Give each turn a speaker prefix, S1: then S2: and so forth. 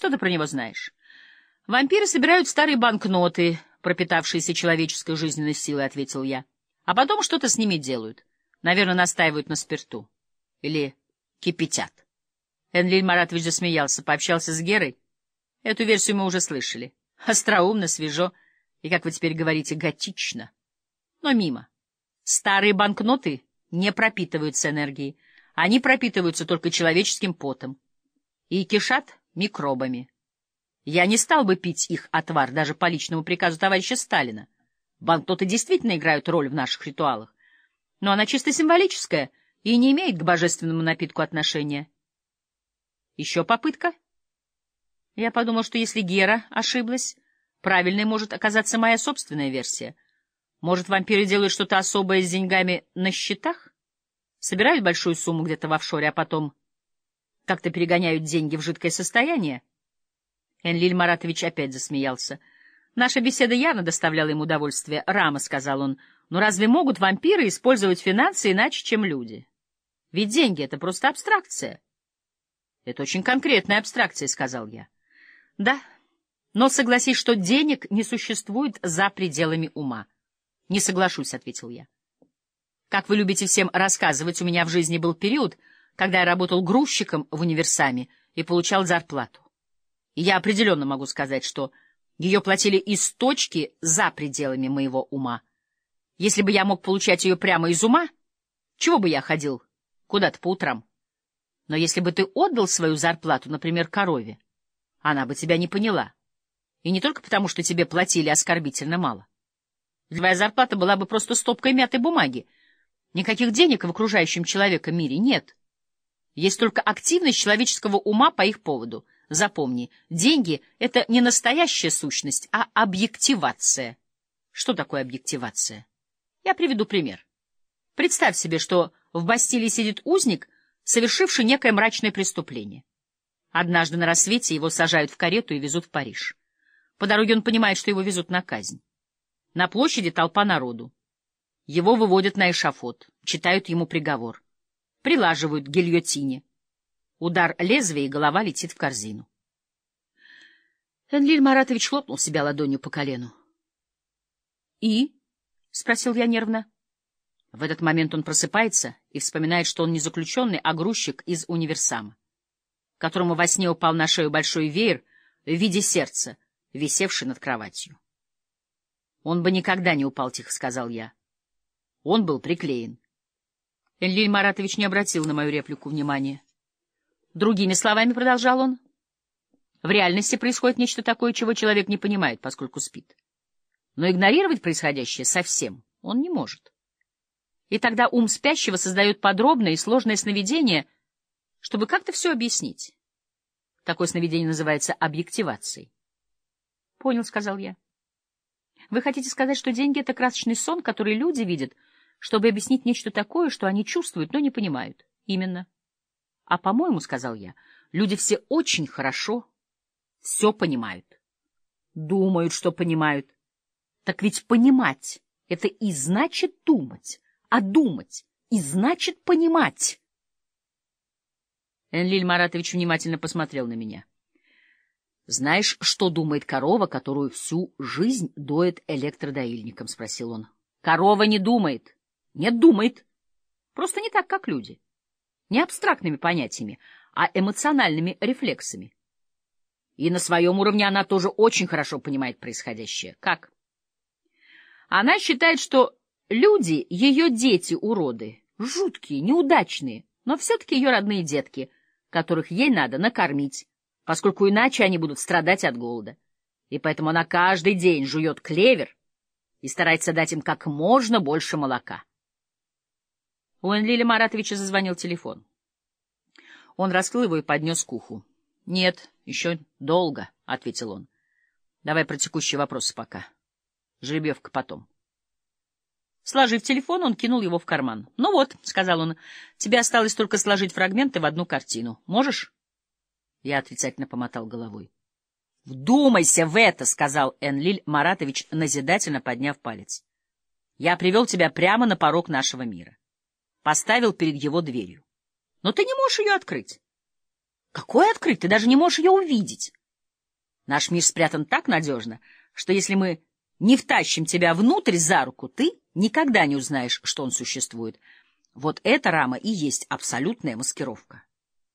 S1: Что ты про него знаешь? Вампиры собирают старые банкноты, пропитавшиеся человеческой жизненной силой, — ответил я. А потом что-то с ними делают. Наверное, настаивают на спирту. Или кипятят. Энлиль Маратович засмеялся, пообщался с Герой. Эту версию мы уже слышали. Остроумно, свежо и, как вы теперь говорите, готично. Но мимо. Старые банкноты не пропитываются энергией. Они пропитываются только человеческим потом. И кишат микробами. Я не стал бы пить их отвар даже по личному приказу товарища Сталина. Банкноты действительно играют роль в наших ритуалах. Но она чисто символическая и не имеет к божественному напитку отношения. Еще попытка? Я подумал, что если Гера ошиблась, правильной может оказаться моя собственная версия. Может, вампиры делают что-то особое с деньгами на счетах? Собирают большую сумму где-то в офшоре, а потом как-то перегоняют деньги в жидкое состояние? Энлиль Маратович опять засмеялся. Наша беседа явно доставляла ему удовольствие. «Рама», — сказал он, — «но разве могут вампиры использовать финансы иначе, чем люди? Ведь деньги — это просто абстракция». «Это очень конкретная абстракция», — сказал я. «Да, но согласись, что денег не существует за пределами ума». «Не соглашусь», — ответил я. «Как вы любите всем рассказывать, у меня в жизни был период, когда я работал грузчиком в универсаме и получал зарплату. Я определенно могу сказать, что ее платили из точки за пределами моего ума. Если бы я мог получать ее прямо из ума, чего бы я ходил куда-то по утрам? Но если бы ты отдал свою зарплату, например, корове, она бы тебя не поняла. И не только потому, что тебе платили оскорбительно мало. Твоя зарплата была бы просто стопкой мятой бумаги. Никаких денег в окружающем человека мире нет. Есть только активность человеческого ума по их поводу. Запомни, деньги — это не настоящая сущность, а объективация. Что такое объективация? Я приведу пример. Представь себе, что в Бастилии сидит узник, совершивший некое мрачное преступление. Однажды на рассвете его сажают в карету и везут в Париж. По дороге он понимает, что его везут на казнь. На площади толпа народу. Его выводят на эшафот, читают ему приговор. Прилаживают к гильотине. Удар лезвия, и голова летит в корзину. Энлиль Маратович хлопнул себя ладонью по колену. — И? — спросил я нервно. В этот момент он просыпается и вспоминает, что он не заключенный, а грузчик из универсама, которому во сне упал на шею большой веер в виде сердца, висевший над кроватью. Он бы никогда не упал, — тихо сказал я. Он был приклеен. Энлиль Маратович не обратил на мою реплику внимания. Другими словами, продолжал он, в реальности происходит нечто такое, чего человек не понимает, поскольку спит. Но игнорировать происходящее совсем он не может. И тогда ум спящего создает подробное и сложное сновидение, чтобы как-то все объяснить. Такое сновидение называется объективацией. — Понял, — сказал я. Вы хотите сказать, что деньги — это красочный сон, который люди видят, чтобы объяснить нечто такое, что они чувствуют, но не понимают? Именно. А, по-моему, — сказал я, — люди все очень хорошо все понимают. Думают, что понимают. Так ведь понимать — это и значит думать, а думать — и значит понимать. Энлиль Маратович внимательно посмотрел на меня. «Знаешь, что думает корова, которую всю жизнь доет электродоильником?» — спросил он. «Корова не думает. Нет, думает. Просто не так, как люди. Не абстрактными понятиями, а эмоциональными рефлексами. И на своем уровне она тоже очень хорошо понимает происходящее. Как? Она считает, что люди — ее дети-уроды, жуткие, неудачные, но все-таки ее родные детки, которых ей надо накормить, поскольку иначе они будут страдать от голода. И поэтому она каждый день жует клевер и старается дать им как можно больше молока. У Энлиля Маратовича зазвонил телефон. Он раскрыл его и поднес к уху. — Нет, еще долго, — ответил он. — Давай про текущие вопросы пока. Жеребьевка потом. Сложив телефон, он кинул его в карман. — Ну вот, — сказал он, — тебе осталось только сложить фрагменты в одну картину. Можешь? Я отрицательно помотал головой. — Вдумайся в это, — сказал Энлиль Маратович, назидательно подняв палец. — Я привел тебя прямо на порог нашего мира. Поставил перед его дверью. Но ты не можешь ее открыть. — Какой открыть? Ты даже не можешь ее увидеть. Наш мир спрятан так надежно, что если мы не втащим тебя внутрь за руку, ты никогда не узнаешь, что он существует. Вот эта рама и есть абсолютная маскировка.